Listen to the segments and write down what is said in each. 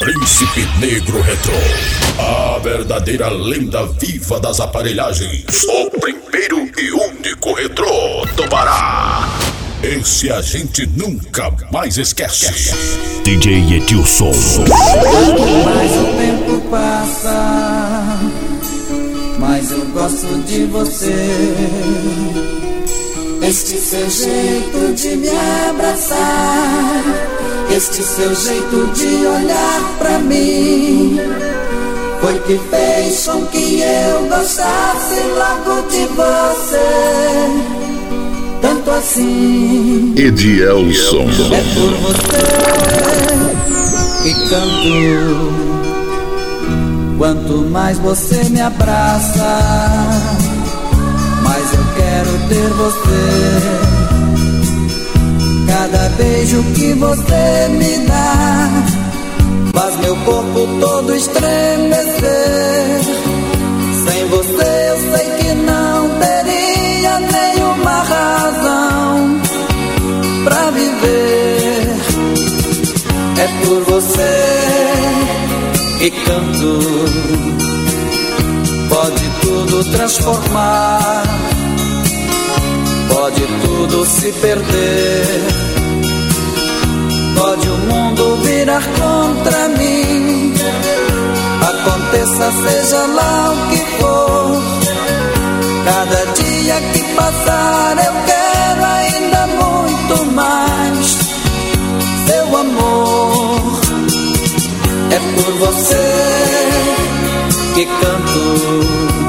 Príncipe Negro Retro. A verdadeira lenda viva das aparelhagens. O primeiro e único retrô do Pará. Esse a gente nunca mais esquece. DJ Edilson. Quanto mais o tempo passa, mais eu gosto de você. Este seu jeito de me abraçar, este seu jeito de olhar pra mim, foi que fez com que eu gostasse logo de você. Tanto assim, Edielson. é por você que canto. Quanto mais você me abraça, mais eu quero ter você. Cada beijo que você me dá faz meu corpo todo estremecer. Sem você eu sei que não teria nenhuma razão pra viver. É por você que canto. Pode tudo transformar, pode tudo se perder. Pode o mundo virar contra mim. Aconteça, seja lá o que for. Cada dia que passar, eu quero ainda muito mais. Seu amor é por você que canto.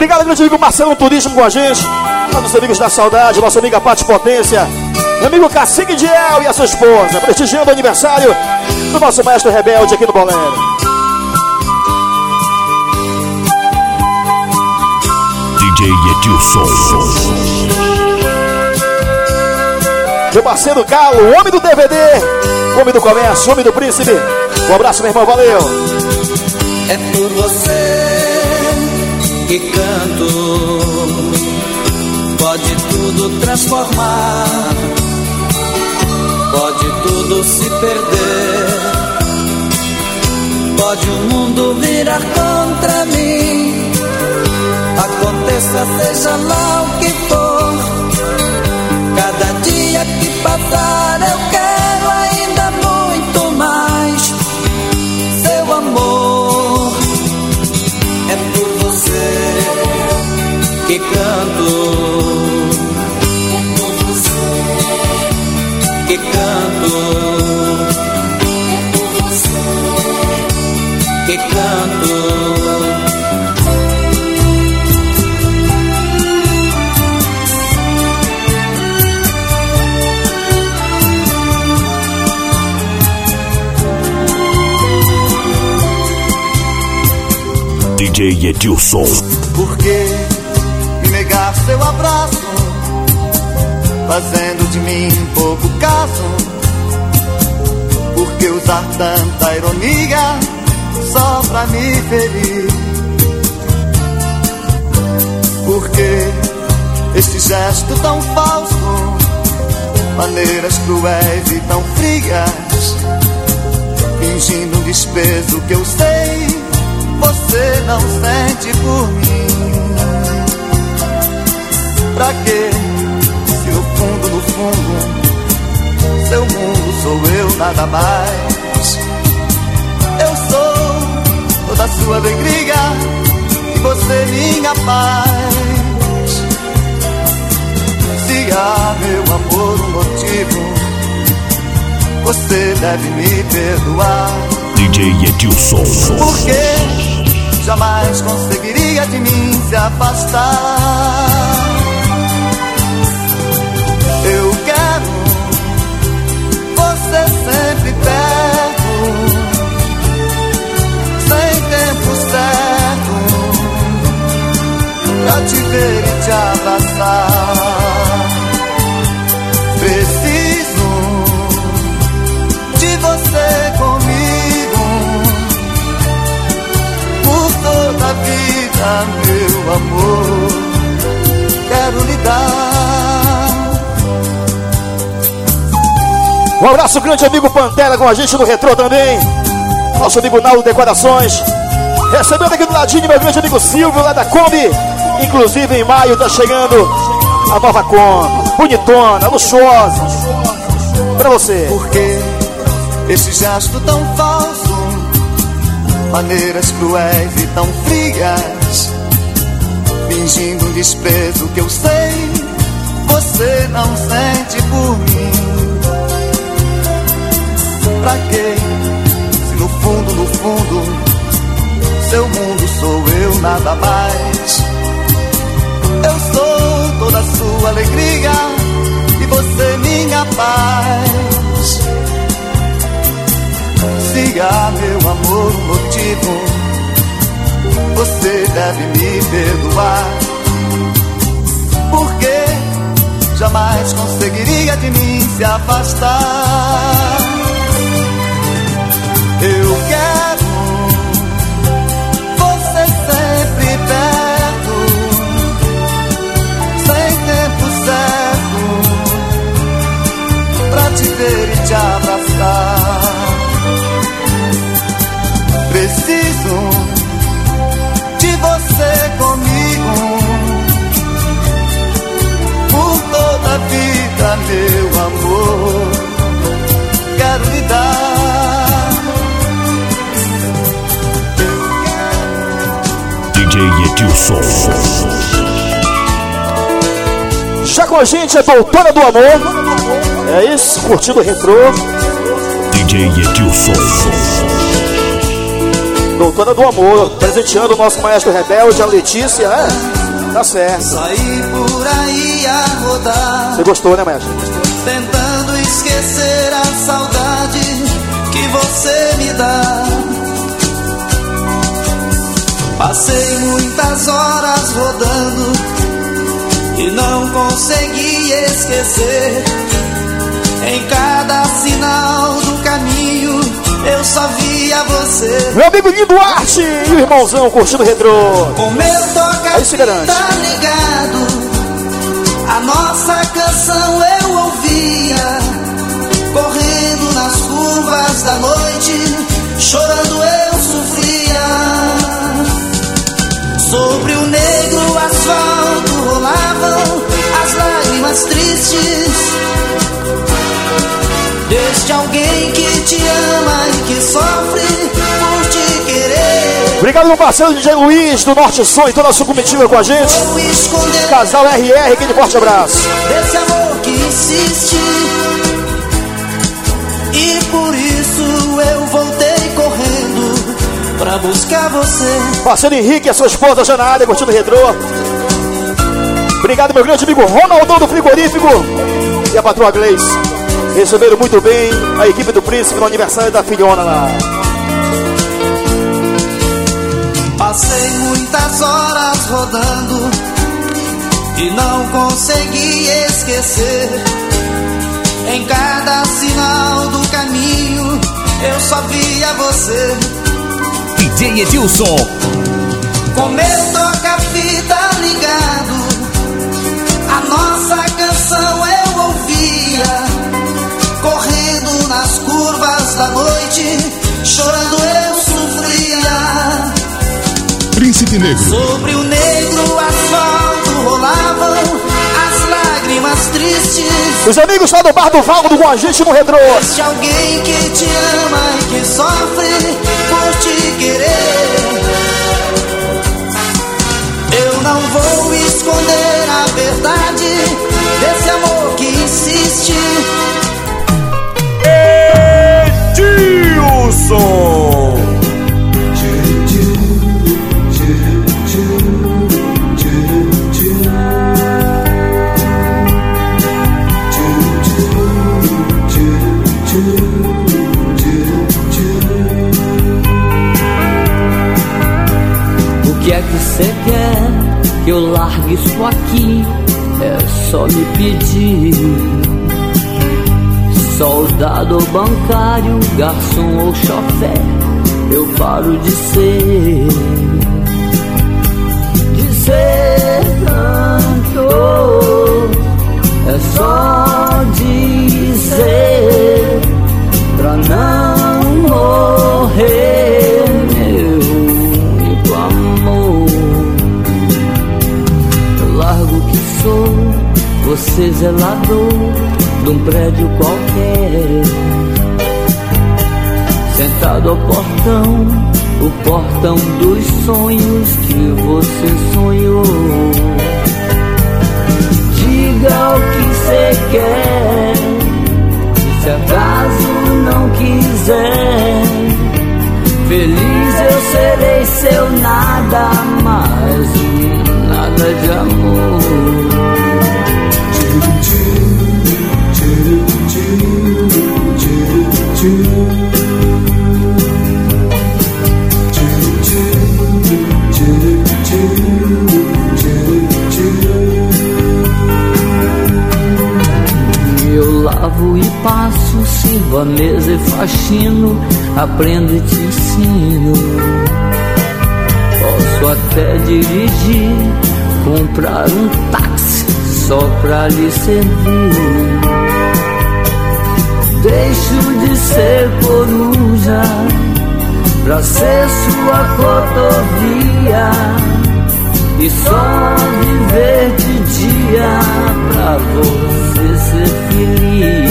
Obrigado, grande amigo Marcelo Turismo com a gente. Nossos amigos da saudade, nossa amiga Pati Potência. Meu amigo Cacique Diel e a sua esposa, prestigiando o aniversário do nosso maestro rebelde aqui no Bolero. DJ Edilson. Meu parceiro Galo, o homem do DVD, o homem do comércio, o homem do príncipe. Um abraço, meu irmão, valeu. É por você que canto. Pode tudo transformar, pode tudo se perder. Pode o mundo virar contra mim. Aconteça, seja lá o que for. Cada dia que passar, eu que canto. DJ Edilson. Por que me negar seu abraço, fazendo de mim pouco caso? Por que usar tanta ironia só pra me ferir? Por que esse gesto tão falso, maneiras cruéis e tão frias, fingindo um desprezo que eu sei você não sente por mim. Pra quê? Se no fundo, no fundo, seu mundo sou eu nada mais. Toda sua alegria e você minha paz. Se há meu amor um motivo, você deve me perdoar. DJ Edilson. Porque jamais conseguiria de mim se afastar. Um abraço grande, amigo Pantera, com a gente no Retrô também. Nosso amigo Naldo Decorações. Recebendo aqui do ladinho meu grande amigo Silvio, lá da Kombi. Inclusive em maio tá chegando a nova Kombi. Bonitona, luxuosa. Pra você. Por que esse gesto tão falso? Maneiras cruéis e tão frias. Fingindo um desprezo que eu sei. Você não sente por mim. Pra quê? Se no fundo, no fundo, seu mundo sou eu, nada mais. Eu sou toda sua alegria e você minha paz. Siga meu amor, o motivo. Você deve me perdoar. Porque jamais conseguiria de mim se afastar. Eu quero a gente é Doutora do Amor. É isso, curtindo o retrô. DJ Edilson. Doutora do Amor, presenteando o nosso maestro rebelde, a Letícia, né? Tá certo. Saí por aí a rodar, Você gostou, né, maestro? tentando esquecer a saudade que você me dá. Passei muitas horas rodando e não consegui esquecer. Em cada sinal do caminho eu só via você. Meu amigo Guido Duarte e o irmãozão curtindo o retrô. Com meu toca Aí se garante. tá ligado A nossa canção eu ouvia Correndo nas curvas da noite Chorando eu sofria Sobre o negro asfalto Obrigado, meu parceiro DJ Luiz, do Norte Som e toda a sua comitiva com a gente. Casal RR, aquele forte abraço. desse amor que insiste. E por isso eu voltei correndo pra buscar você. Parceiro Henrique e a sua esposa já na área, curtindo o retrô. Obrigado, meu grande amigo Ronaldão do Frigorífico e a patroa Gleice. Receberam muito bem a equipe do Príncipe no aniversário da filhona lá. Muitas horas rodando e não consegui esquecer. Em cada sinal do caminho eu só via você. DJ Edilson. Com meu toca-fita ligado, a nossa canção eu ouvia. Correndo nas curvas da noite, chorando eu Príncipe Negro. Sobre o negro asfalto rolavam as lágrimas tristes. Os amigos lá do Bar do Valdo com a gente no retrô. De alguém que te ama e que sofre por te querer. Eu não vou esconder a verdade sou bancário, garçom ou chofé, eu paro de ser. De ser cantor, é só dizer pra não morrer, meu único amor. Eu largo que sou, você zelador de um prédio qualquer. Sentado ao portão, o portão dos sonhos que você sonhou. Diga o que você quer, se acaso não quiser, feliz eu serei seu nada mais, nada de amor. A mesa e faxino, aprendo e te ensino. Posso até dirigir, comprar um táxi só pra lhe servir. Deixo de ser coruja pra ser sua cotovia e só viver de dia pra você ser feliz.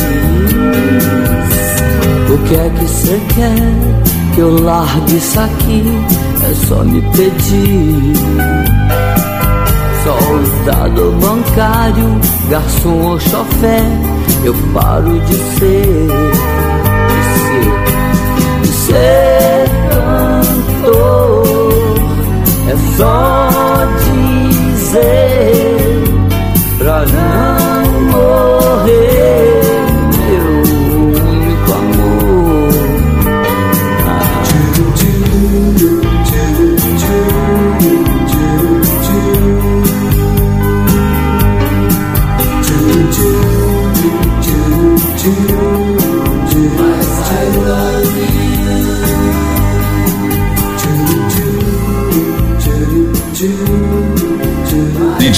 O que é que você quer que eu largue isso aqui? É só me pedir. Soldado bancário, garçom ou chofé, eu paro de ser, de ser, de ser cantor. É só dizer pra não morrer,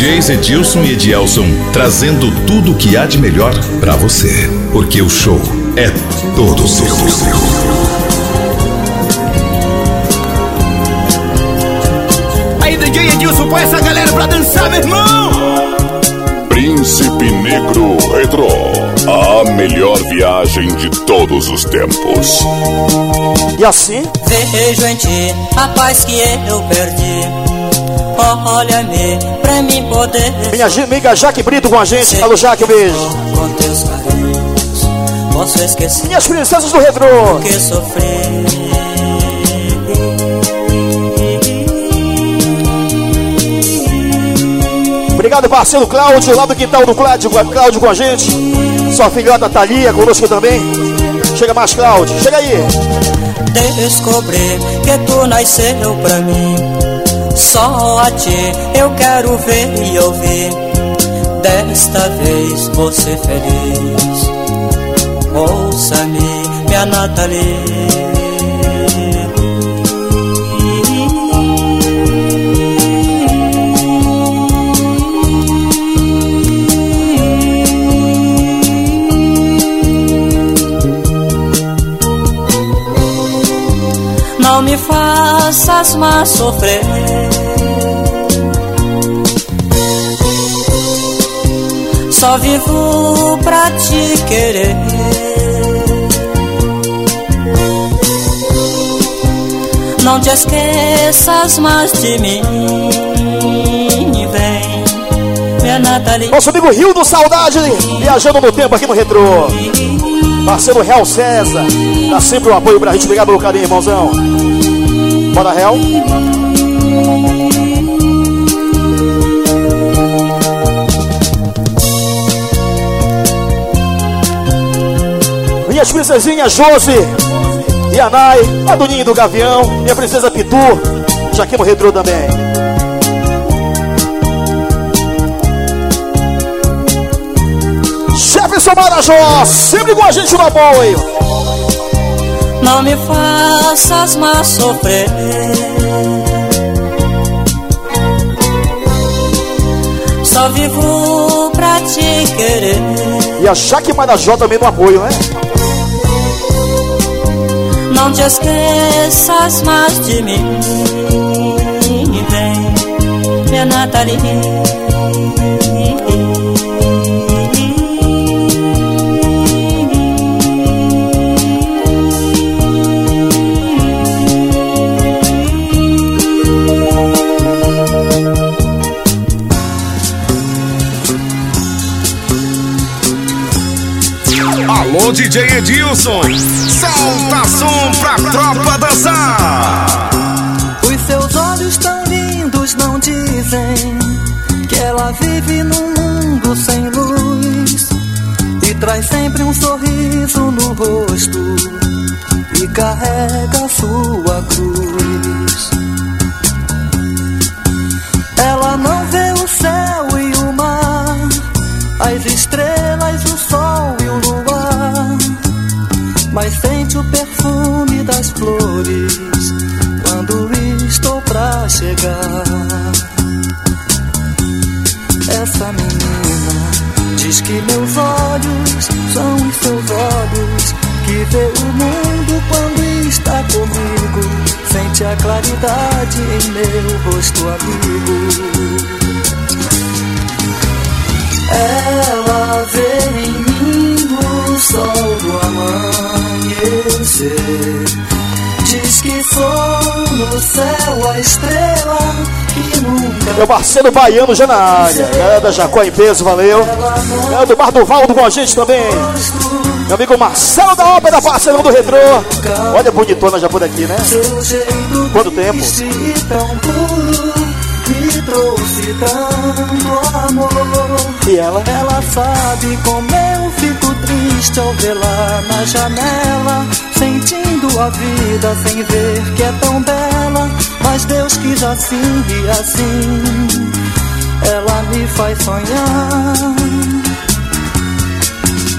DJs Edilson e Edielson trazendo tudo o que há de melhor pra você. Porque o show é todo seu. Aí, DJ Edilson, põe essa galera pra dançar, meu irmão! Príncipe Negro Retro. A melhor viagem de todos os tempos. E assim, Vejo em ti a paz que eu perdi. Olha-me pra mim poder. minha amiga Jaque Brito com a gente. Alô, Jaque, um beijo. Com teus carinhos, posso esquecer Minhas princesas do retrô. que sofri. Obrigado, parceiro Cláudio, lá do quintal do Cláudio, Cláudio com a gente. Sua filhota Thalia conosco também. Chega mais, Cláudio. Chega aí. Descobri que tu nasceu pra mim. Só a ti eu quero ver e ouvir. Desta vez ser feliz. Ouça-me, minha Nathalie. Não me faças mais sofrer. Só vivo pra te querer. Não te esqueças mais de mim. Vem, minha Nathalie. Nosso amigo Rio do Saudade, viajando no tempo aqui no Retrô. Parceiro Real César, dá sempre um apoio pra gente. Obrigado pelo carinho, irmãozão. Bora, Real. Minhas princesinhas Josi e Anai, a Doninha do Gavião, minha princesa Pitu, já aqui no Retrô também. Jefferson Marajó, sempre com a gente no apoio. Não me faças mais sofrer. Só vivo pra te querer. E a Jaque Marajó também no apoio, né? Não te esqueças mais de mim. Vem, minha Nathalie. Alô, DJ Edilson, solta som pra tropa dançar. Os seus olhos tão lindos não dizem que ela vive num mundo sem luz e traz sempre um sorriso no rosto e carrega sua cruz. Pra chegar. Essa menina diz que meus olhos são os seus olhos que vê o mundo quando está comigo. Sente a claridade em meu rosto amigo. Ela vê em mim o sol do amanhecer. Diz que sou no céu a estrela que nunca. Meu parceiro baiano já na área. É da Jacó em peso, valeu. É do Bar do Valdo com a gente também. Meu amigo Marcelo da Ópera, parceirão do Retrô. Olha a bonitona já por aqui, né? Quanto tempo? Tão puro, me trouxe tanto amor. E ela? Ela sabe como eu triste ao vê-la na janela, sentindo a vida sem ver que é tão bela. Mas Deus quis assim e assim, ela me faz sonhar.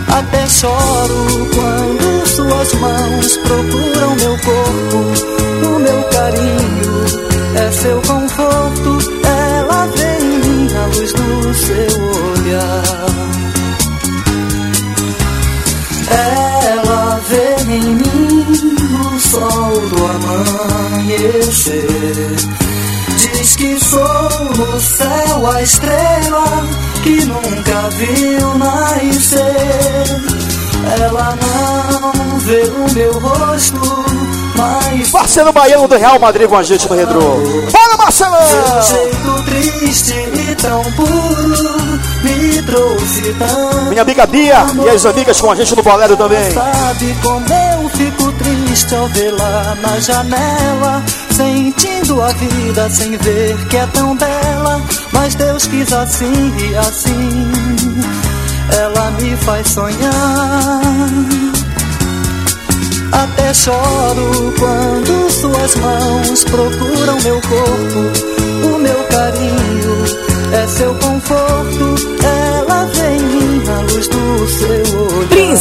Até choro quando suas mãos procuram meu corpo, o meu carinho é seu conforto. Ela vem em mim a luz do seu amanhecer. Diz que sou no céu a estrela que nunca viu nascer. Ela não vê o meu rosto, mas Marcelo Baiano do Real Madrid com a gente no Retrô. Bora, Marcelão! seu jeito triste e tão puro me trouxe tão. Minha amiga Bia e as amigas com a gente no Bolero também. Sabe como eu fico triste ao vê-la na janela, sentindo a vida sem ver que é tão bela. Mas Deus quis assim e assim, ela me faz sonhar. Até choro quando suas mãos procuram meu corpo, o meu carinho é seu conforto.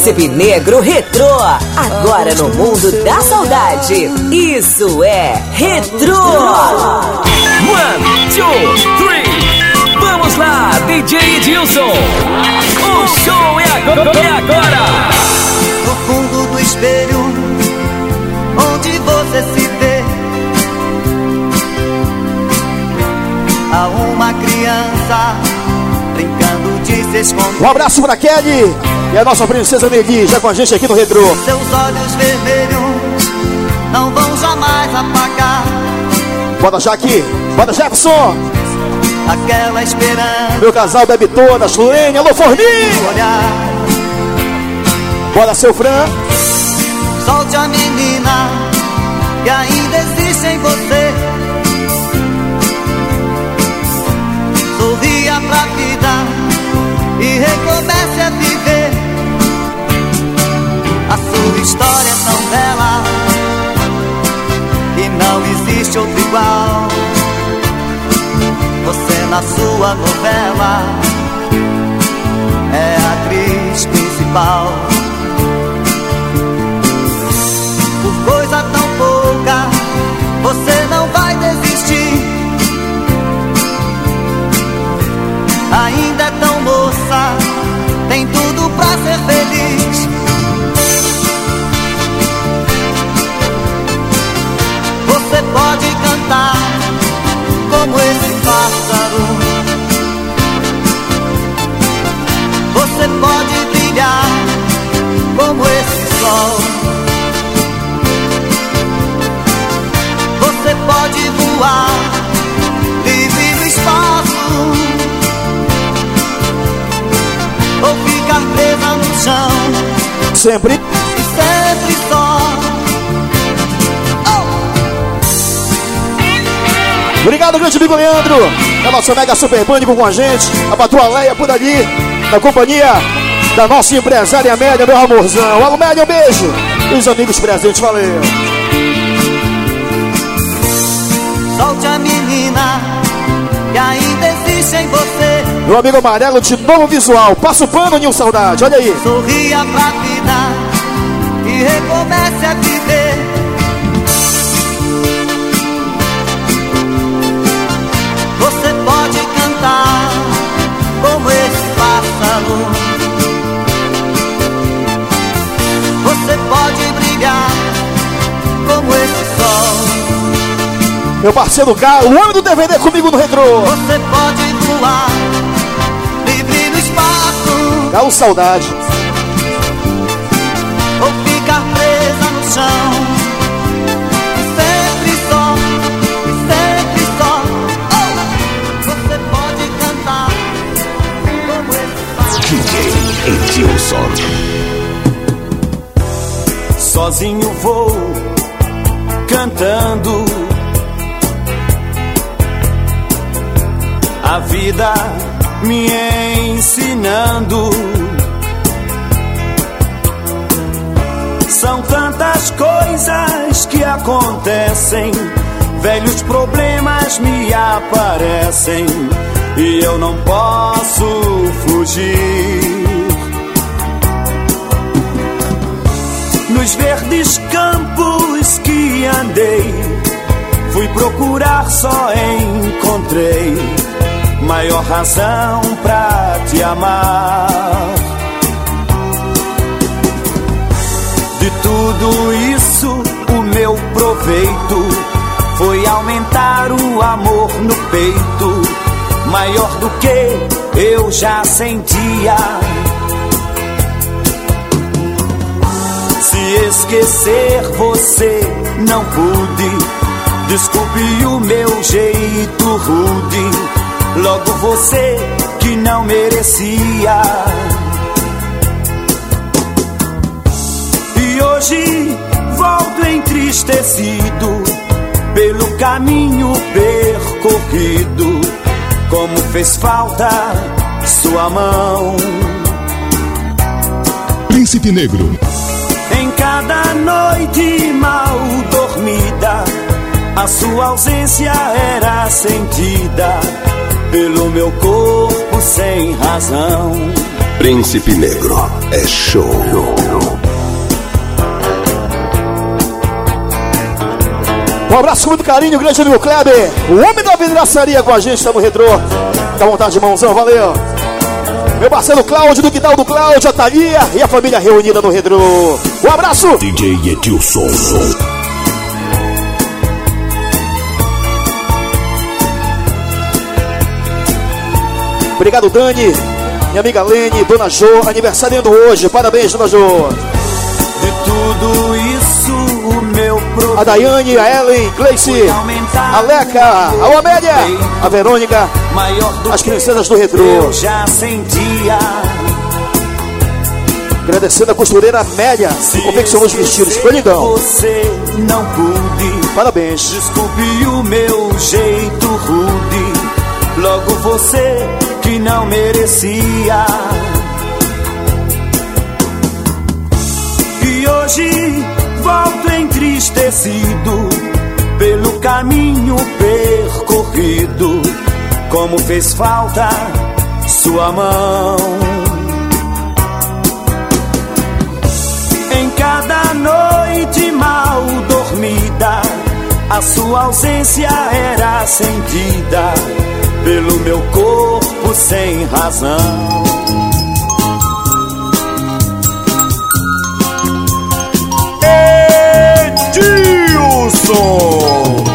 Príncipe Negro Retrô, agora no mundo da saudade. Isso é Retrô. One, two, three. Vamos lá, DJ Edilson. O show é agora. É agora. no fundo do espelho onde você se vê. Há uma criança brincando de se esconder. Um abraço pra Kelly e a nossa princesa Meli, já com a gente aqui no Retrô. Seus olhos vermelhos não vão jamais apagar Bota já aqui, bota Jefferson. aquela esperança Meu casal bebe todas, Lene, alô olhar. Bora, seu Fran. Solte a menina que ainda existe em você. Sorria pra vida e recomece a viver. Sua história é tão bela e não existe outro igual. Você na sua novela é a atriz principal. Sempre. E sempre só. Obrigado, grande amigo Leandro. Da nossa Mega Super Pânico com a gente. A patroa Leia por ali. Na companhia da nossa empresária média, meu amorzão. Alô, média, um beijo. E os amigos presentes, valeu. Solte a menina que ainda existe em você. Meu amigo amarelo de novo visual. Passa o pano, Nil Saudade. Olha aí. Sorria pra vida e recomece a viver. Você pode cantar como esse pássaro. Você pode brilhar como esse sol. Meu parceiro Galo, o homem do DVD comigo no retrô. Você pode voar livre no espaço Galo Saudade. Sozinho vou cantando a vida me ensinando. São tantas coisas que acontecem, velhos problemas me aparecem e eu não posso fugir. Nos verdes campos que andei, fui procurar, só encontrei maior razão pra te amar. De tudo isso, o meu proveito foi aumentar o amor no peito, maior do que eu já sentia. Esquecer você não pude, desculpe o meu jeito rude, logo você que não merecia. E hoje volto entristecido pelo caminho percorrido, como fez falta sua mão. Príncipe Negro. Cada noite mal dormida, a sua ausência era sentida pelo meu corpo sem razão. Príncipe Negro é show. Um abraço com muito carinho, grande amigo Kleber. O homem da vidraçaria com a gente, tá no retrô. Dá vontade de mãozão, valeu. Meu parceiro Cláudio, do Quintal do Cláudio, a Thalia e a família reunida no retrô. Um abraço. DJ Edilson. Obrigado, Dani. Minha amiga Lene, Dona Jo, aniversariando hoje. Parabéns, Dona Jo. De tudo isso, o meu A Daiane, a Ellen, Gleice, a Leca, a Amélia, a Verônica, maior do as princesas do retrô. eu já sentia. Agradecendo a costureira Amélia, que confeccionou os vestidos. Lindão. Você não pude. Parabéns. Desculpe o meu jeito rude. Logo você que não merecia. E hoje volto entristecido pelo caminho percorrido. Como fez falta sua mão. Em cada noite mal dormida, a sua ausência era sentida pelo meu corpo sem razão. Edilson!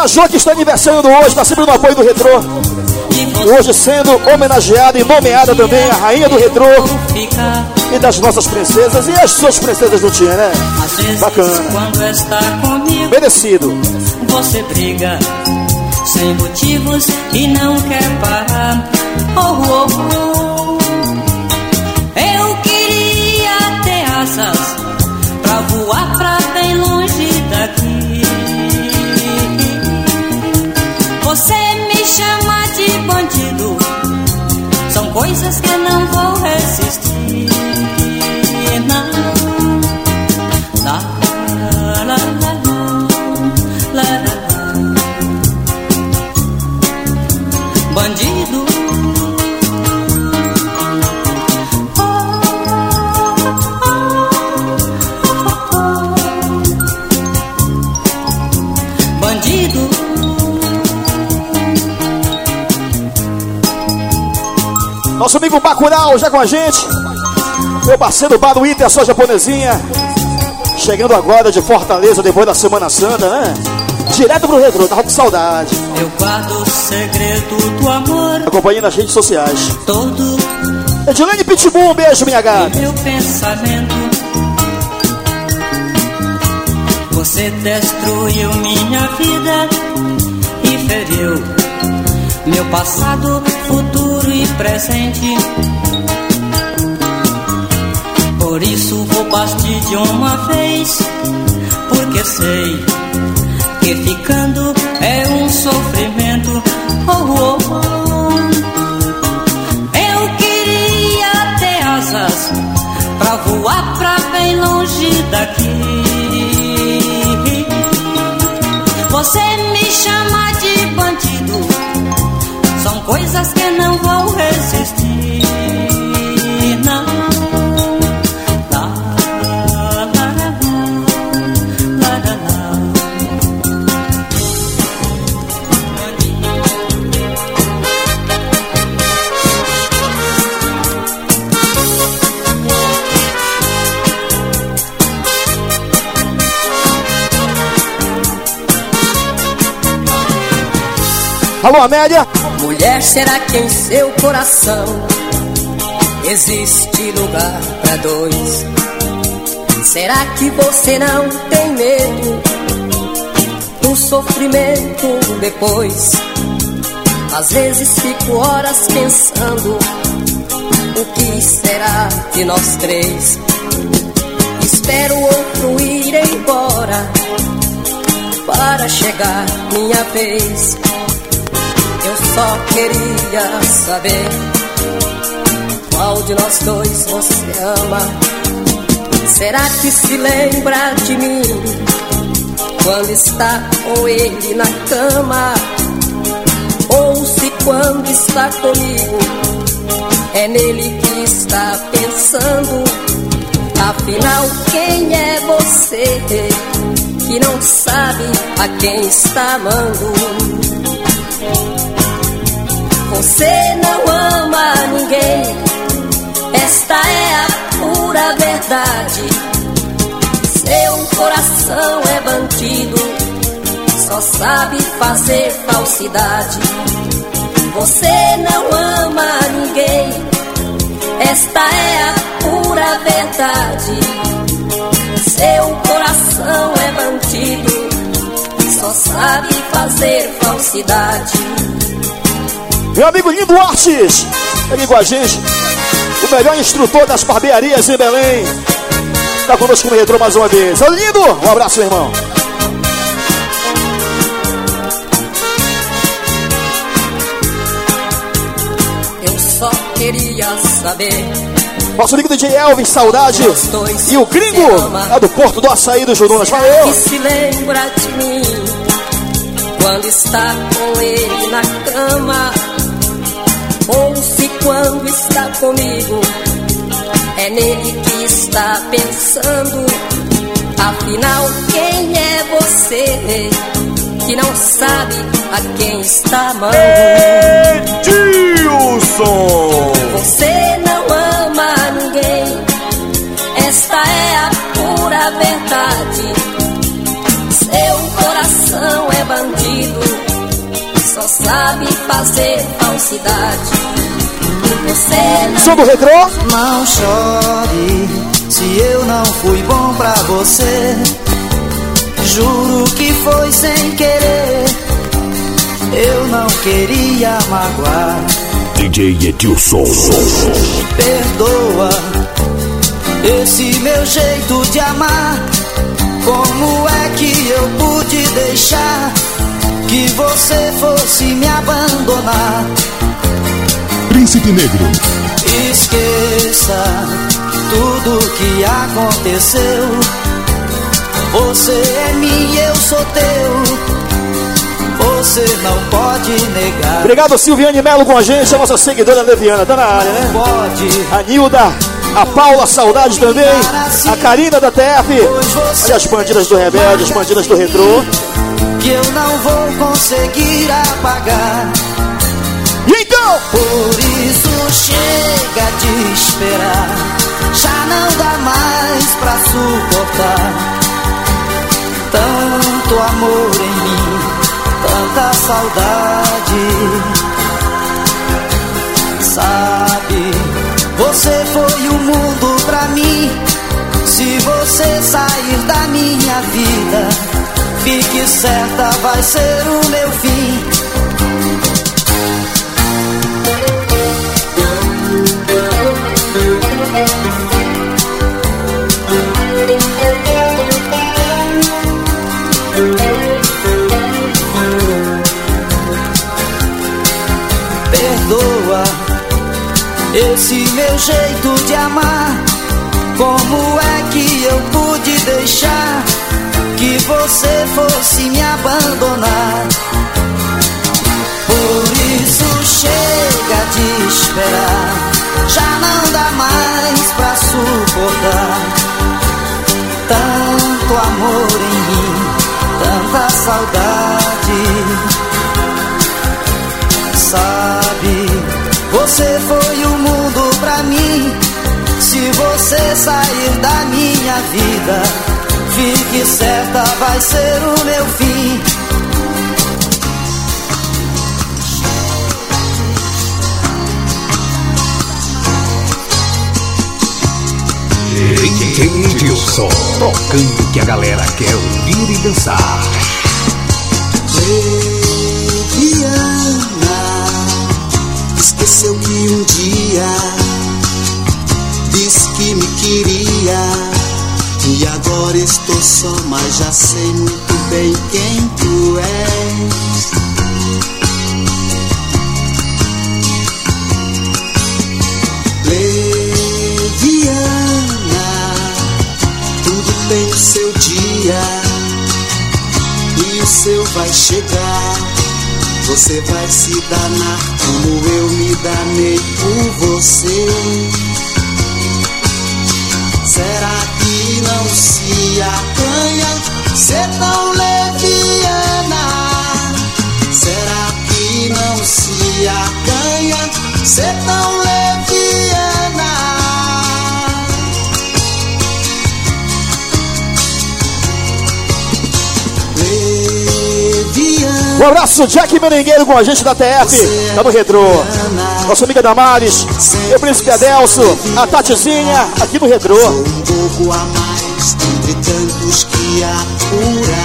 Dona Jo que está aniversariando hoje, está sempre no apoio do retrô. E Hoje sendo homenageada e nomeada também a rainha do retrô e das nossas princesas e as suas princesas do Tia, né? Bacana. Quando está comigo, Merecido. você briga sem motivos e não quer parar. Oh, oh, oh. Eu queria ter asas pra voar pra me chama de bandido, são coisas que não vou resistir. Nosso amigo Bacurau já com a gente. Meu parceiro Bar do Inter, sua japonesinha. Chegando agora de Fortaleza depois da Semana Santa, né? Direto pro retrô, tava com saudade. Eu guardo o segredo do amor Acompanhando nas redes sociais. todo Edilene Pitbull, um beijo, minha gata. meu pensamento. Você destruiu minha vida e feriu meu passado, futuro e presente. Por isso vou partir de uma vez, porque sei que ficando é um sofrimento. Oh, oh, oh. Eu queria ter asas pra voar pra bem longe daqui. Você me chama de bandido, são coisas que não vou resistir. Não. Alô, Amélia. Mulher, será que em seu coração existe lugar para dois? Será que você não tem medo do sofrimento depois? Às vezes fico horas pensando o que será de nós três. Espero outro ir embora para chegar minha vez. Só queria saber qual de nós dois você ama. Será que se lembra de mim quando está com ele na cama? Ou se quando está comigo é nele que está pensando? Afinal, quem é você que não sabe a quem está amando? Você não ama ninguém, esta é a pura verdade. Seu coração é bandido, só sabe fazer falsidade. Você não ama ninguém, esta é a pura verdade. Seu coração é bandido, só sabe fazer falsidade. Meu amigo lindo Artes, aqui com a gente. O melhor instrutor das barbearias em Belém. Tá conosco no retrô mais uma vez. Ô lindo, um abraço, meu irmão. Eu só queria saber Nosso amigo DJ Elvin, saudade. E o gringo, lá do Porto do Açaí dos Jurunas. Valeu. que se lembra de mim quando está com ele na cama. Ou se quando está comigo é nele que está pensando. Afinal, quem é você que não sabe a quem está amando? Edilson! Você não ama só sabe fazer falsidade. Você não. Sou do retrô? Não chore se eu não fui bom pra você. Juro que foi sem querer. Eu não queria magoar. DJ Edilson. Perdoa esse meu jeito de amar. Como é que eu pude deixar que você fosse me abandonar? Príncipe Negro. Esqueça tudo que aconteceu. Você é minha, eu sou teu. Você não pode negar. Obrigado, Silviane Melo, com a gente, a nossa seguidora Leviana. Tá na área, né? Pode. A Nilda, a Paula, saudade também. A Karina da TF. Olha as bandidas do Rebelde, as bandidas do Retrô. Que eu não vou conseguir apagar. Então! Por isso chega de esperar. Já não dá mais pra suportar. Tanto amor em mim, tanta saudade. Sabe, você foi o mundo pra mim. Se você da vida, fique certa, vai ser o meu fim. Perdoa esse meu jeito de amar. Como é que eu pude deixar você fosse me abandonar? Por isso chega de esperar. Fique certa, vai ser o meu fim. DJ Edilson, tocando o que a galera quer ouvir e dançar. Leviana, esqueceu que um dia disse que me queria. E agora estou só, mas já sei muito bem quem tu és. Leviana, tudo tem o seu dia e o seu vai chegar. Você vai se danar como eu me danei por você. Será que não se acanha ser tão leviana? Será que não se acanha ser tão leviana? Um abraço, Jack Merengueiro com a gente da TF, tá no Retrô. Nossa amiga Damares, meu príncipe Adelso, a Tatizinha, aqui no Retrô. Mais entre tantos que há por aí.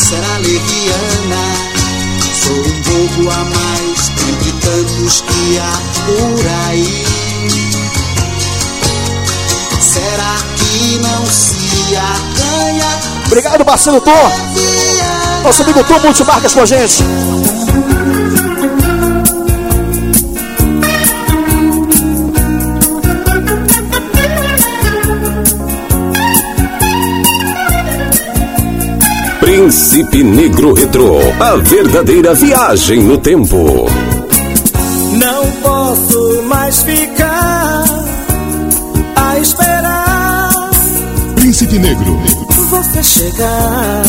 Será leviana. Sou um pouco a mais entre tantos que há por aí. Será que não se acanha? Obrigado, parceiro Tom. Nosso amigo Tom Multimarcas com a gente. Príncipe Negro Retro, a verdadeira viagem no tempo. Não posso mais ficar a esperar. Príncipe Negro. Você chegar.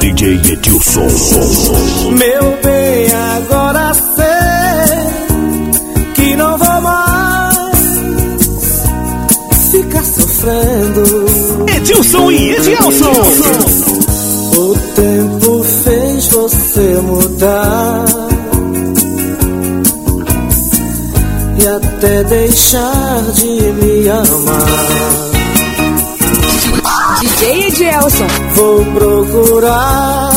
DJ Edilson. Meu bem, agora sei que não vou mais ficar sofrendo. Edilson e Edilson. O você mudar. E até deixar de me amar. DJ Edelson. Vou procurar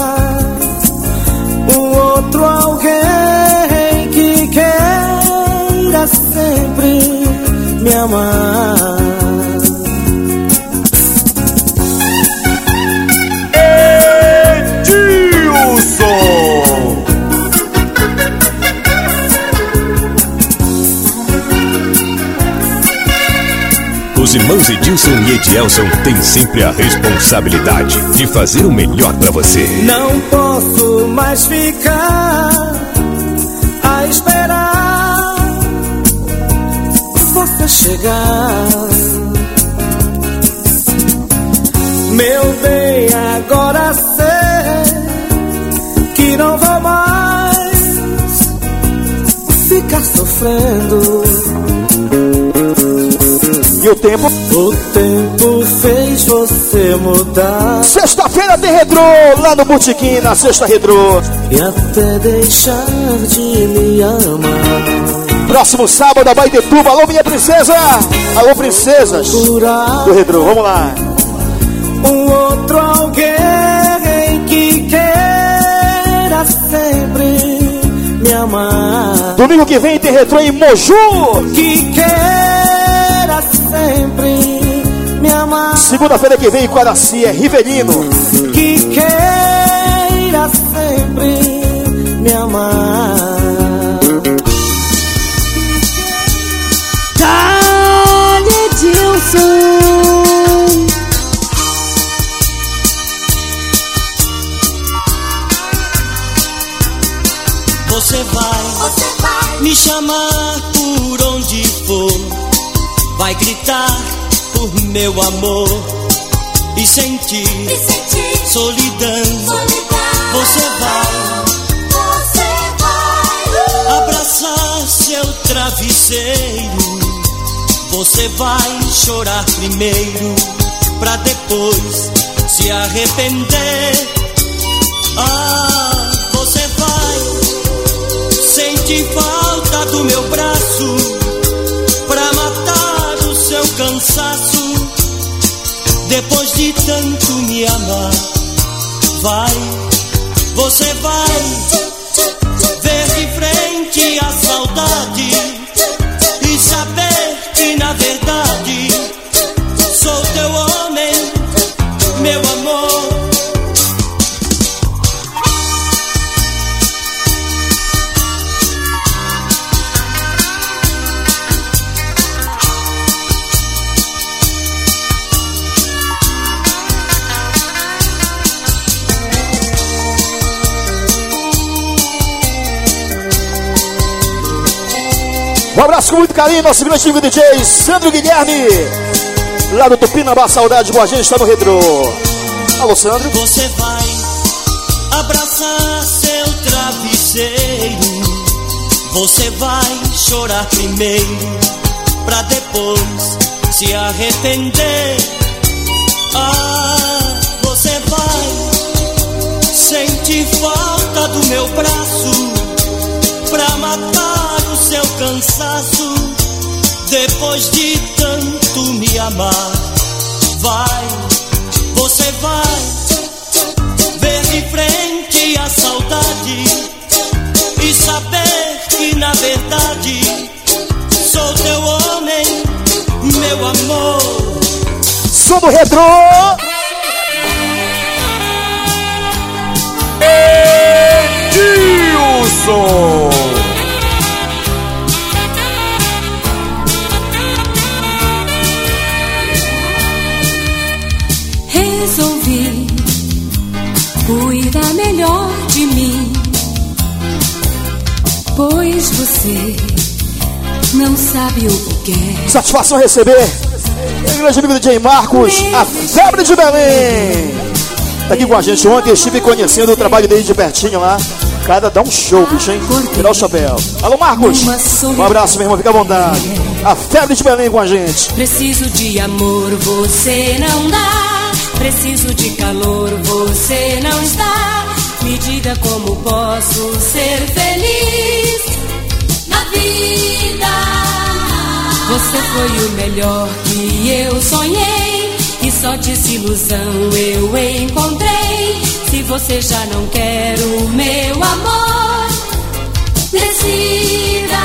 um outro alguém que queira sempre me amar. Os irmãos Edilson e Edielson têm sempre a responsabilidade de fazer o melhor para você. Não posso mais ficar a esperar você chegar. Meu bem, agora sei que não vou mais ficar sofrendo. E o tempo? O tempo fez você mudar. Sexta-feira tem retrô lá no Botequim, na sexta retrô. E até deixar de me amar. Próximo sábado, a Baitetuba. Alô, minha princesa. Alô, princesas do retrô. Vamos lá. Um outro alguém que queira sempre me amar. Domingo que vem tem retrô em Moju. Que queira sempre me amar. Segunda-feira que vem em Quaraci é Riverino. Que queira sempre me amar. Dale Edilson. Você vai, me chamar por onde for, vai gritar por meu amor e sentir, solidão. Você vai, abraçar seu travesseiro. Você vai chorar primeiro, pra depois se arrepender. Ah, você vai sentir falta do meu braço cansaço. Depois de tanto me amar, vai, você vai carinho, nosso grande amigo DJ Sandro Guilherme. Lá do Tupinambá, saudade com a gente, está no Retrô. Alô, Sandro. Você vai abraçar seu travesseiro. Você vai chorar primeiro, pra depois se arrepender. Ah, você vai sentir falta do meu braço pra matar o seu cansaço. Depois de tanto me amar, vai, você vai ver de frente a saudade e saber que na verdade sou teu homem, meu amor. Som do Retrô. Edilson. resolvi cuidar melhor de mim, pois você não sabe o que quer. Satisfação receber. Igreja Bíblia de Marcos, a febre de Belém. Tá aqui com a gente ontem, estive conhecendo o trabalho dele de pertinho lá. Cada dá um show, bicho, hein? Tirar o chapéu. Alô, Marcos. Um abraço, meu irmão, fica à vontade. A febre de Belém com a gente. Preciso de amor, você não dá. Preciso de calor, você não está. Me diga como posso ser feliz na vida. Você foi o melhor que eu sonhei. E só desilusão eu encontrei. Se você já não quer o meu amor, decida.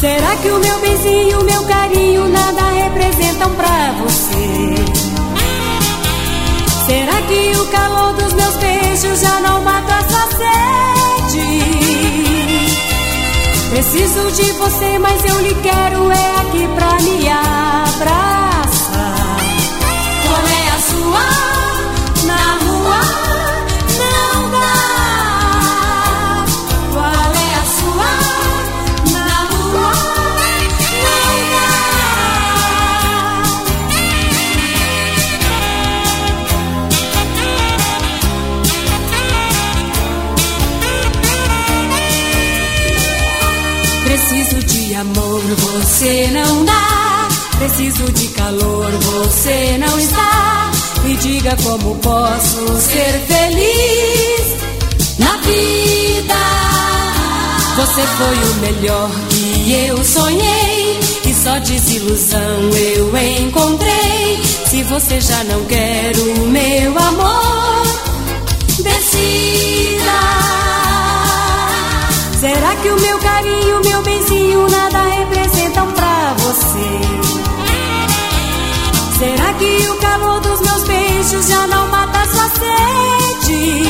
Será que o meu beijinho, o meu carinho nada representam calor dos meus beijos já não mata a sua sede? Preciso de você, mas eu lhe quero é aqui pra me abraçar. Você não dá. Preciso de calor, você não está. Me diga como posso ser feliz na vida. Você foi o melhor que eu sonhei. E só desilusão eu encontrei. Se você já não quer o meu amor, decida. Será que o meu carinho, meu benzinho nada representam pra você? Será que o calor dos meus beijos já não mata sua sede?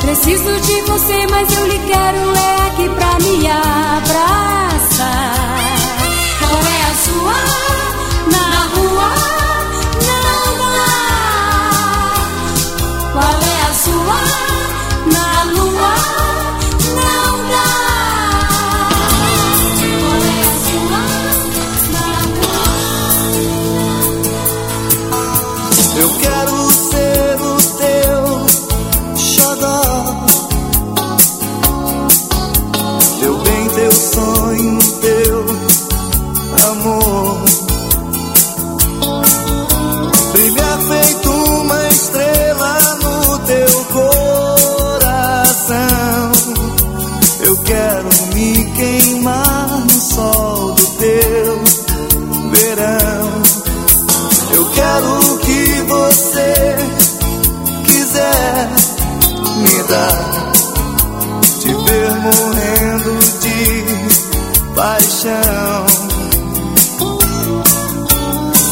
Preciso de você, mas eu lhe quero é aqui pra me abraçar. Qual é a sua na rua? Não dá. Qual é a sua na lua?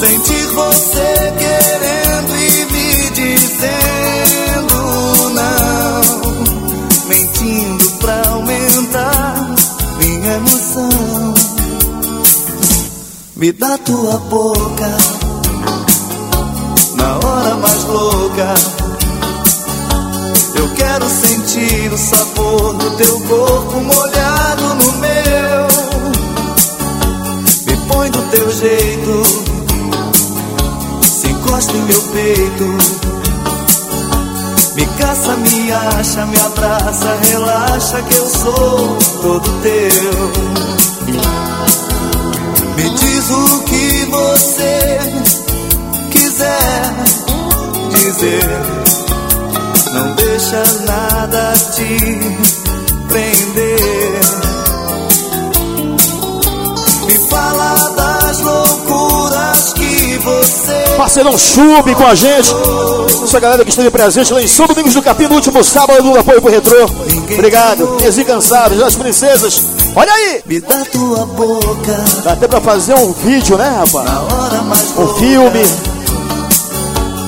Sentir você querendo e me dizendo não. Mentindo pra aumentar minha emoção. Me dá tua boca na hora mais louca. Eu quero sentir o sabor do teu corpo molhado teu jeito, se encosta em meu peito. Me caça, me acha, me abraça, relaxa que eu sou todo teu. Me diz o que você quiser dizer. Não deixa nada te prender. Parceirão Chube com a gente. Essa galera que esteve presente lá em São Domingos do Capim no último sábado do apoio pro retrô. Obrigado. Esi Cansados, das princesas. Olha aí! Me dá tua boca. Dá até pra fazer um vídeo, né, rapaz? Um louca. filme.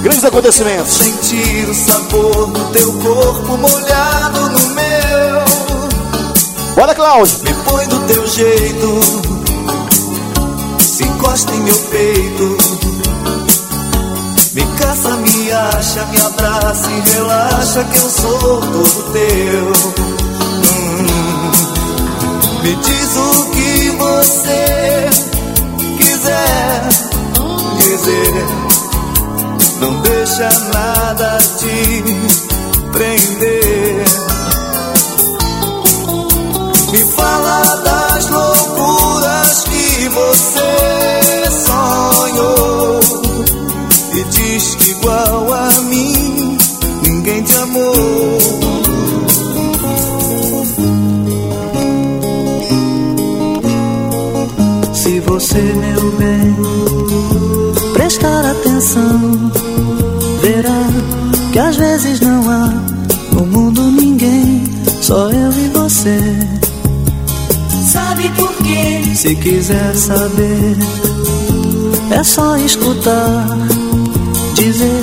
Grandes acontecimentos. Sentir o sabor do teu corpo molhado no meu. Bora, Cláudio. Me põe do teu jeito, se encosta em meu peito. Me caça, me acha, me abraça e relaxa que eu sou todo teu. Hum, me diz o que você quiser dizer. Não deixa nada te prender. Me fala das loucuras que você igual a mim ninguém te amou. Se você, meu bem, prestar atenção, verá que às vezes não há no mundo ninguém, só eu e você. Sabe por quê? Se quiser saber, é só escutar, dizer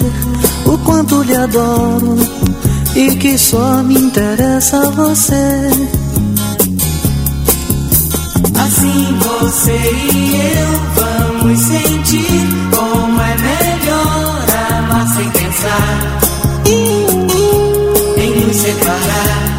o quanto lhe adoro e que só me interessa você. Assim você e eu vamos sentir como é melhor amar sem pensar em nos separar.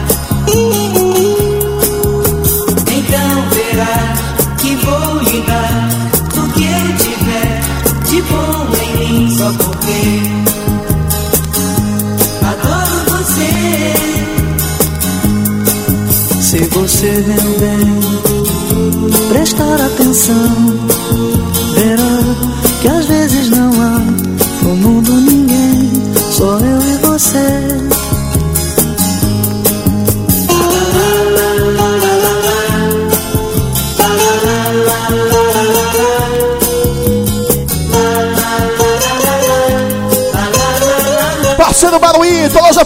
Você, meu bem, prestar atenção,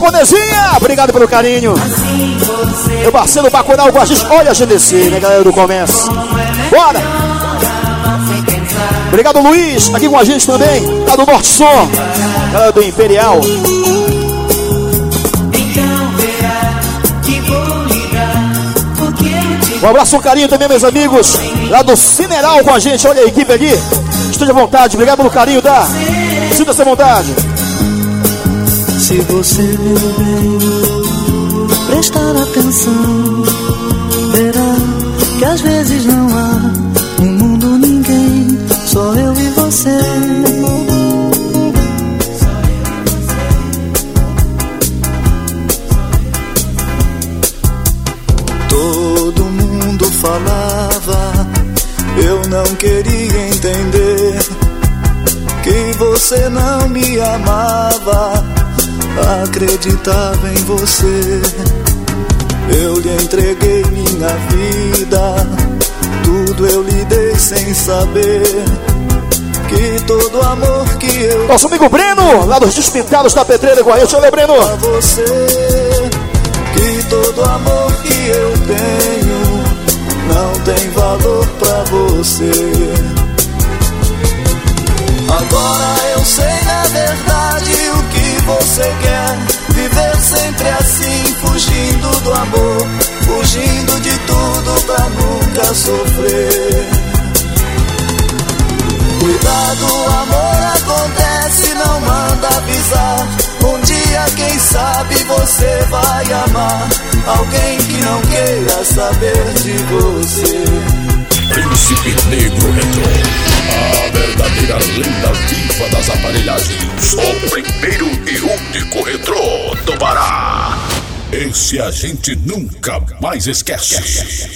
Japonesinha, obrigado pelo carinho. Meu parceiro Bacurau gente, olha a GDC, né, galera do comércio. Bora! Obrigado, Luiz, aqui com a gente também, lá do Norte Som, galera do Imperial. Um abraço, um carinho também, meus amigos, lá do Cineral com a gente, olha a equipe ali. Esteja à vontade, obrigado pelo carinho, tá? Sinta-se à vontade. Se você, bem, prestar atenção, verá que às vezes não acreditava em você. Eu lhe entreguei minha vida, tudo eu lhe dei sem saber. Que todo amor que eu. Nosso amigo Breno, lá dos Despintados da Pedreira com a gente, olha, Breno. A você, que todo amor que eu tenho não tem valor pra você. Agora eu sei você quer. Viver sempre assim, fugindo do amor, fugindo de tudo pra nunca sofrer. Cuidado, amor acontece, não manda avisar. Um dia, quem sabe, você vai amar alguém que não queira saber de você. Príncipe Negro Retro. A verdadeira lenda viva das aparelhagens. O primeiro e único retrô do Pará. Esse a gente nunca mais esquece.